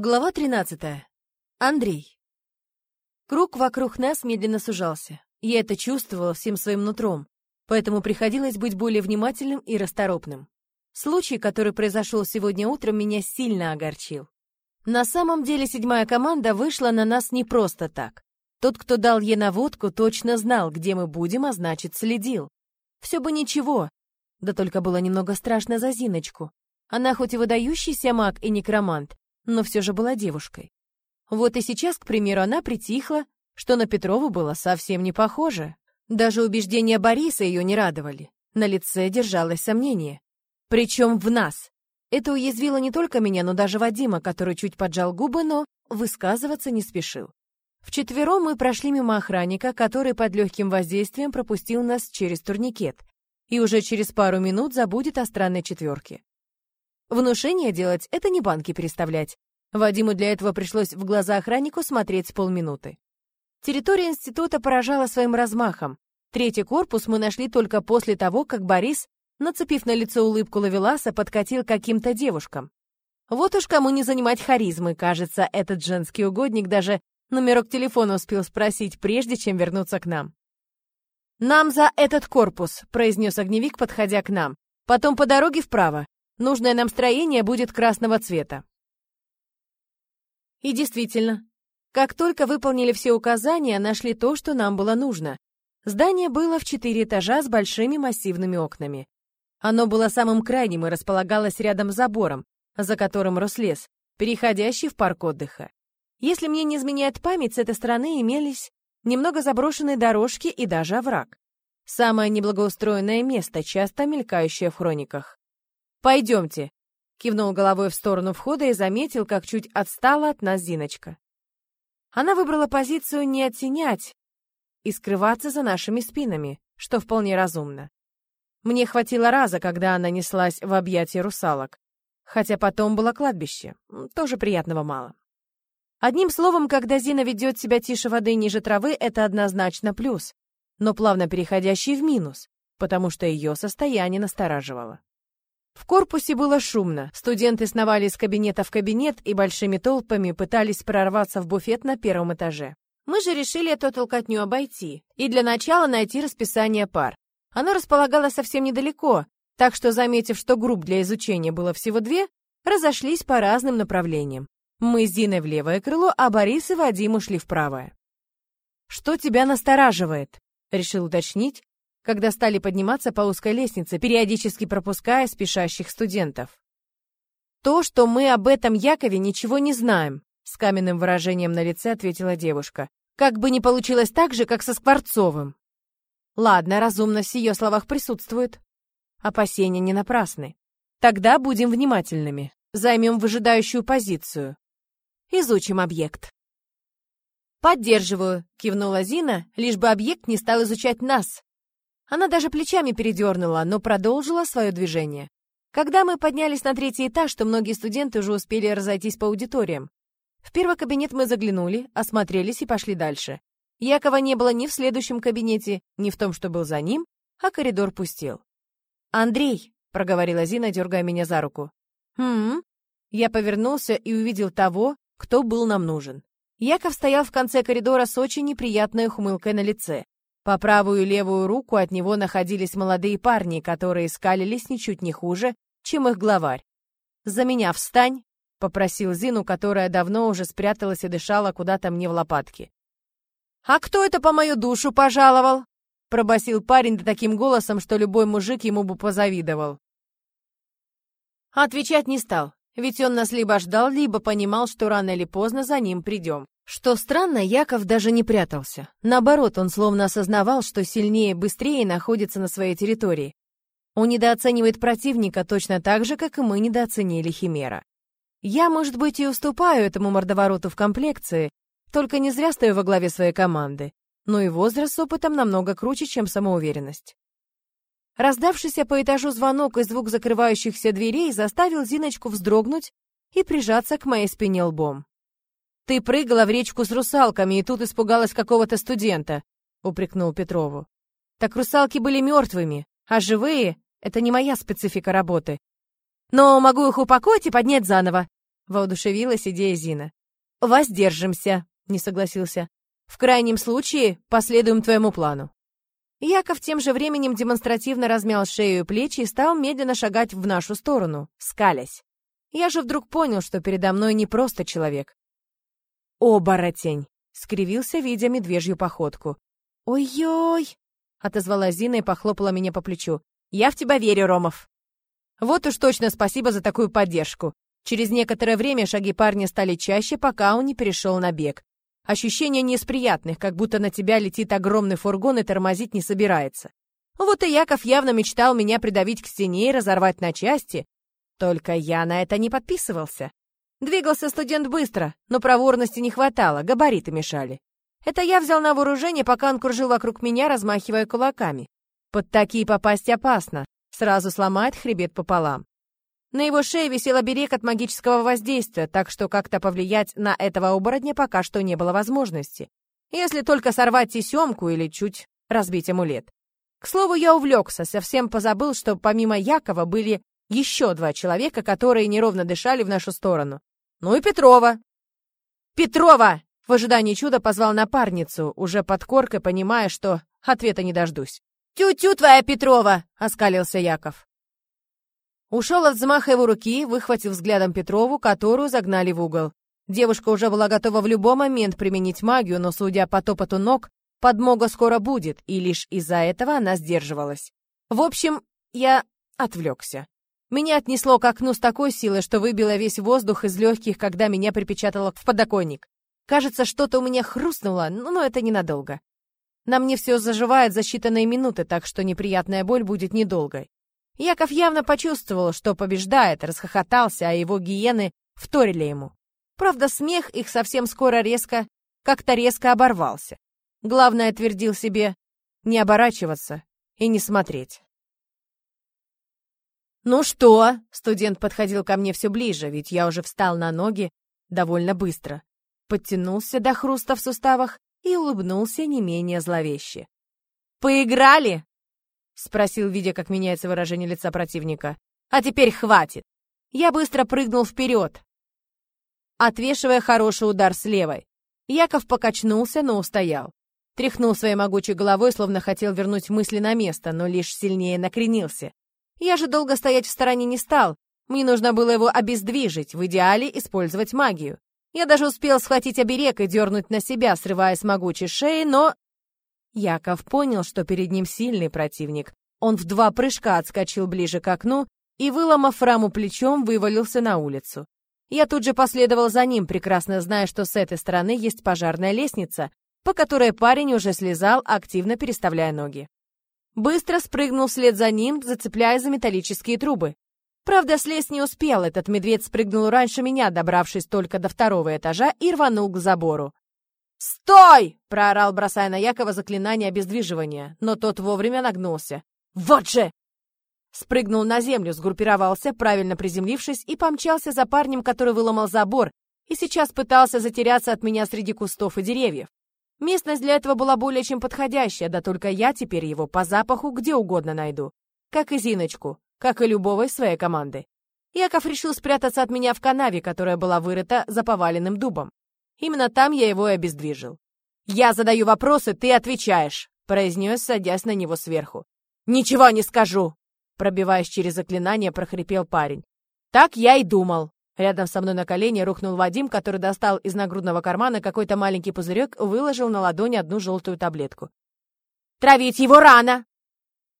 Глава 13. Андрей. Круг вокруг нас медленно сужался. Я это чувствовала всем своим нутром, поэтому приходилось быть более внимательным и расторопным. Случай, который произошел сегодня утром, меня сильно огорчил. На самом деле седьмая команда вышла на нас не просто так. Тот, кто дал ей наводку, точно знал, где мы будем, а значит, следил. Все бы ничего, да только было немного страшно за Зиночку. Она хоть и выдающийся маг и некромант, но все же была девушкой. Вот и сейчас, к примеру, она притихла, что на Петрову было совсем не похоже. Даже убеждения Бориса ее не радовали. На лице держалось сомнение. Причем в нас. Это уязвило не только меня, но даже Вадима, который чуть поджал губы, но высказываться не спешил. Вчетвером мы прошли мимо охранника, который под легким воздействием пропустил нас через турникет и уже через пару минут забудет о странной четверке. Внушение делать — это не банки переставлять. Вадиму для этого пришлось в глаза охраннику смотреть полминуты. Территория института поражала своим размахом. Третий корпус мы нашли только после того, как Борис, нацепив на лицо улыбку лавеласа, подкатил каким-то девушкам. Вот уж кому не занимать харизмы, кажется, этот женский угодник даже номерок телефона успел спросить, прежде чем вернуться к нам. «Нам за этот корпус», — произнес огневик, подходя к нам. «Потом по дороге вправо. Нужное нам строение будет красного цвета. И действительно, как только выполнили все указания, нашли то, что нам было нужно. Здание было в четыре этажа с большими массивными окнами. Оно было самым крайним и располагалось рядом с забором, за которым рос лес, переходящий в парк отдыха. Если мне не изменяет память, с этой стороны имелись немного заброшенные дорожки и даже овраг. Самое неблагоустроенное место, часто мелькающее в хрониках. «Пойдемте», — кивнул головой в сторону входа и заметил, как чуть отстала от нас Зиночка. Она выбрала позицию не оттенять и скрываться за нашими спинами, что вполне разумно. Мне хватило раза, когда она неслась в объятия русалок, хотя потом было кладбище, тоже приятного мало. Одним словом, когда Зина ведет себя тише воды ниже травы, это однозначно плюс, но плавно переходящий в минус, потому что ее состояние настораживало. В корпусе было шумно. Студенты сновали из кабинета в кабинет и большими толпами пытались прорваться в буфет на первом этаже. Мы же решили эту толкотню обойти и для начала найти расписание пар. Оно располагалось совсем недалеко, так что, заметив, что групп для изучения было всего две, разошлись по разным направлениям. Мы с Зиной в левое крыло, а Борис и Вадим ушли в правое. «Что тебя настораживает?» — решил уточнить, когда стали подниматься по узкой лестнице, периодически пропуская спешащих студентов. «То, что мы об этом Якове ничего не знаем», с каменным выражением на лице ответила девушка. «Как бы не получилось так же, как со Скворцовым». Ладно, разумность в ее словах присутствует. Опасения не напрасны. Тогда будем внимательными. Займем выжидающую позицию. Изучим объект. «Поддерживаю», — кивнула Зина, лишь бы объект не стал изучать нас. Она даже плечами передернула, но продолжила свое движение. Когда мы поднялись на третий этаж, то многие студенты уже успели разойтись по аудиториям. В первый кабинет мы заглянули, осмотрелись и пошли дальше. Якова не было ни в следующем кабинете, ни в том, что был за ним, а коридор пустел. «Андрей», — проговорила Зина, дергая меня за руку. «Хм?» Я повернулся и увидел того, кто был нам нужен. Яков стоял в конце коридора с очень неприятной ухмылкой на лице. По правую и левую руку от него находились молодые парни, которые скалились ничуть не хуже, чем их главарь. «За меня встань!» — попросил Зину, которая давно уже спряталась и дышала куда-то мне в лопатки. «А кто это по мою душу пожаловал?» — пробасил парень да таким голосом, что любой мужик ему бы позавидовал. Отвечать не стал, ведь он нас либо ждал, либо понимал, что рано или поздно за ним придем. Что странно, Яков даже не прятался. Наоборот, он словно осознавал, что сильнее и быстрее находится на своей территории. Он недооценивает противника точно так же, как и мы недооценили Химера. Я, может быть, и уступаю этому мордовороту в комплекции, только не зря стою во главе своей команды, но и возраст с опытом намного круче, чем самоуверенность. Раздавшийся по этажу звонок и звук закрывающихся дверей заставил Зиночку вздрогнуть и прижаться к моей спине лбом. «Ты прыгала в речку с русалками и тут испугалась какого-то студента», — упрекнул Петрову. «Так русалки были мертвыми, а живые — это не моя специфика работы. Но могу их упокоить и поднять заново», воодушевилась идея Зина. «Воздержимся», — не согласился. «В крайнем случае последуем твоему плану». Яков тем же временем демонстративно размял шею и плечи и стал медленно шагать в нашу сторону, скалясь. Я же вдруг понял, что передо мной не просто человек. «Оборотень!» — скривился, видя медвежью походку. «Ой-ой!» — отозвала Зина и похлопала меня по плечу. «Я в тебя верю, Ромов!» Вот уж точно спасибо за такую поддержку. Через некоторое время шаги парня стали чаще, пока он не перешел на бег. Ощущение не из приятных, как будто на тебя летит огромный фургон и тормозить не собирается. Вот и Яков явно мечтал меня придавить к стене и разорвать на части. Только я на это не подписывался. Двигался студент быстро, но проворности не хватало, габариты мешали. Это я взял на вооружение, пока он кружил вокруг меня, размахивая кулаками. Под такие попасть опасно, сразу сломает хребет пополам. На его шее висел оберег от магического воздействия, так что как-то повлиять на этого оборотня пока что не было возможности. Если только сорвать тесемку или чуть разбить амулет. К слову, я увлекся, совсем позабыл, что помимо Якова были еще два человека, которые неровно дышали в нашу сторону. Ну и Петрова. «Петрова!» В ожидании чуда позвал напарницу, уже под коркой, понимая, что ответа не дождусь. «Тю-тю твоя Петрова!» — оскалился Яков. Ушел от взмаха его руки, выхватив взглядом Петрову, которую загнали в угол. Девушка уже была готова в любой момент применить магию, но, судя по топоту ног, подмога скоро будет, и лишь из-за этого она сдерживалась. В общем, я отвлекся. Меня отнесло к окну с такой силой, что выбило весь воздух из легких, когда меня припечатало в подоконник. Кажется, что-то у меня хрустнуло, но это ненадолго. На мне все заживает за считанные минуты, так что неприятная боль будет недолгой. Яков явно почувствовал, что побеждает, расхохотался, а его гиены вторили ему. Правда, смех их совсем скоро резко, как-то резко оборвался. Главное, твердил себе, не оборачиваться и не смотреть. «Ну что?» — студент подходил ко мне все ближе, ведь я уже встал на ноги довольно быстро. Подтянулся до хруста в суставах и улыбнулся не менее зловеще. «Поиграли?» — спросил, видя, как меняется выражение лица противника. «А теперь хватит!» Я быстро прыгнул вперед, отвешивая хороший удар с левой. Яков покачнулся, но устоял. Тряхнул своей могучей головой, словно хотел вернуть мысли на место, но лишь сильнее накренился. Я же долго стоять в стороне не стал. Мне нужно было его обездвижить, в идеале использовать магию. Я даже успел схватить оберег и дернуть на себя, срывая с могучей шеи, но Яков понял, что перед ним сильный противник. Он в два прыжка отскочил ближе к окну и, выломав раму плечом, вывалился на улицу. Я тут же последовал за ним, прекрасно зная, что с этой стороны есть пожарная лестница, по которой парень уже слезал, активно переставляя ноги. Быстро спрыгнул вслед за ним, зацепляя за металлические трубы. Правда, слезть не успел, этот медведь спрыгнул раньше меня, добравшись только до второго этажа, и рванул к забору. «Стой!» — проорал, бросая на Якова заклинание обездвиживания, но тот вовремя нагнулся. «Вот же!» Спрыгнул на землю, сгруппировался, правильно приземлившись, и помчался за парнем, который выломал забор, и сейчас пытался затеряться от меня среди кустов и деревьев. Местность для этого была более чем подходящая, да только я теперь его по запаху где угодно найду. Как и Зиночку, как и любого из своей команды. Яков решил спрятаться от меня в канаве, которая была вырыта за поваленным дубом. Именно там я его и обездвижил. «Я задаю вопросы, ты отвечаешь», — произнес, садясь на него сверху. «Ничего не скажу!» Пробиваясь через заклинание, прохрипел парень. «Так я и думал». Рядом со мной на колени рухнул Вадим, который достал из нагрудного кармана какой-то маленький пузырек, выложил на ладони одну желтую таблетку. «Травить его рано!»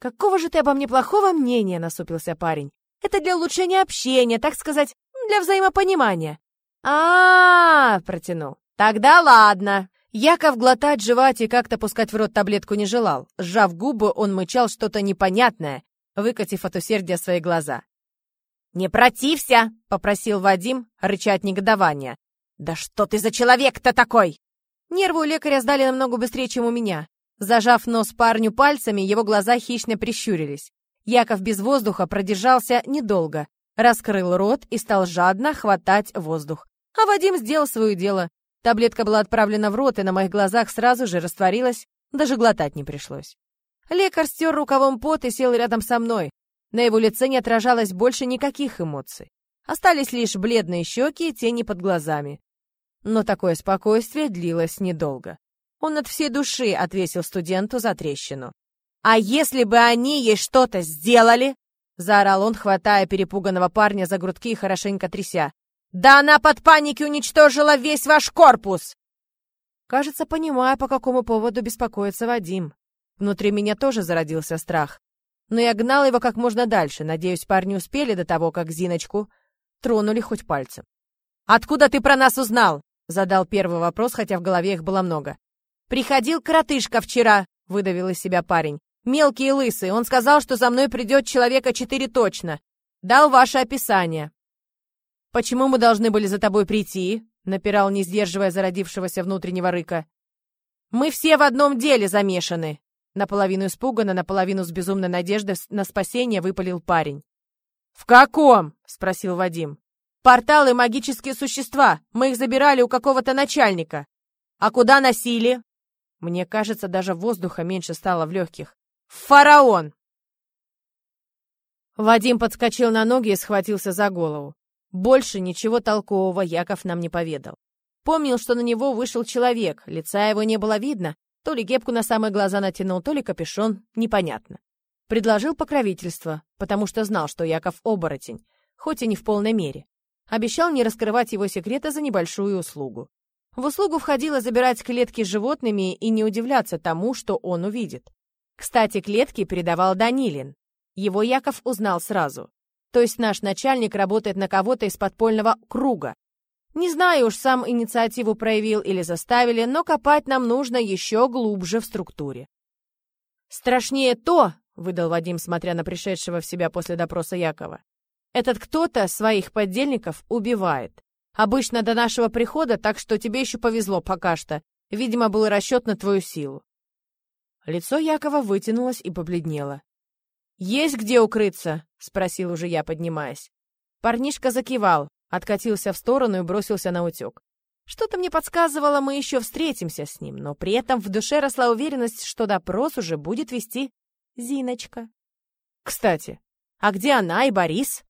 «Какого же ты обо мне плохого мнения?» — насупился парень. «Это для улучшения общения, так сказать, для взаимопонимания. А, -а, -а, протянул. Тогда ладно. Яков глотать, жевать и как-то пускать в рот таблетку не желал. Сжав губы, он мычал что-то непонятное, выкатив от усердия свои глаза. «Не протився!» — попросил Вадим, рыча от негодования. «Да что ты за человек-то такой?» Нервы у лекаря сдали намного быстрее, чем у меня. Зажав нос парню пальцами, его глаза хищно прищурились. Яков без воздуха продержался недолго, раскрыл рот и стал жадно хватать воздух. А Вадим сделал свое дело. Таблетка была отправлена в рот, и на моих глазах сразу же растворилась, даже глотать не пришлось. Лекарь стер рукавом пот и сел рядом со мной. На его лице не отражалось больше никаких эмоций. Остались лишь бледные щеки и тени под глазами. Но такое спокойствие длилось недолго. Он от всей души отвесил студенту за трещину. «А если бы они ей что-то сделали?» — заорал он, хватая перепуганного парня за грудки и хорошенько тряся. «Да она под панике уничтожила весь ваш корпус!» Кажется, понимая, по какому поводу беспокоится Вадим. Внутри меня тоже зародился страх. Но я гнал его как можно дальше. Надеюсь, парни успели до того, как Зиночку тронули хоть пальцем. «Откуда ты про нас узнал?» — задал первый вопрос, хотя в голове их было много. «Приходил коротышка вчера», — выдавил из себя парень. «Мелкий и лысый. Он сказал, что за мной придет человека четыре точно. Дал ваше описание». «Почему мы должны были за тобой прийти?» — напирал, не сдерживая зародившегося внутреннего рыка. «Мы все в одном деле замешаны!» Наполовину испуганно, наполовину с безумной надеждой на спасение выпалил парень. «В каком?» — спросил Вадим. «Порталы — магические существа. Мы их забирали у какого-то начальника. А куда носили?» Мне кажется, даже воздуха меньше стало в легких. «Фараон!» Вадим подскочил на ноги и схватился за голову. Больше ничего толкового Яков нам не поведал. Помнил, что на него вышел человек, лица его не было видно, то ли кепку на самые глаза натянул, то ли капюшон, непонятно. Предложил покровительство, потому что знал, что Яков оборотень, хоть и не в полной мере. Обещал не раскрывать его секреты за небольшую услугу. В услугу входило забирать клетки с животными и не удивляться тому, что он увидит. Кстати, клетки передавал Данилин. Его Яков узнал сразу. То есть наш начальник работает на кого-то из подпольного круга. Не знаю уж, сам инициативу проявил или заставили, но копать нам нужно еще глубже в структуре. Страшнее то, выдал Вадим, смотря на пришедшего в себя после допроса Якова. Этот кто-то своих поддельников убивает. Обычно до нашего прихода, так что тебе еще повезло пока что. Видимо, был расчет на твою силу. Лицо Якова вытянулось и побледнело. «Есть где укрыться?» — спросил уже я, поднимаясь. Парнишка закивал, откатился в сторону и бросился на утек. Что-то мне подсказывало, мы еще встретимся с ним, но при этом в душе росла уверенность, что допрос уже будет вести Зиночка. Кстати, а где она и Борис?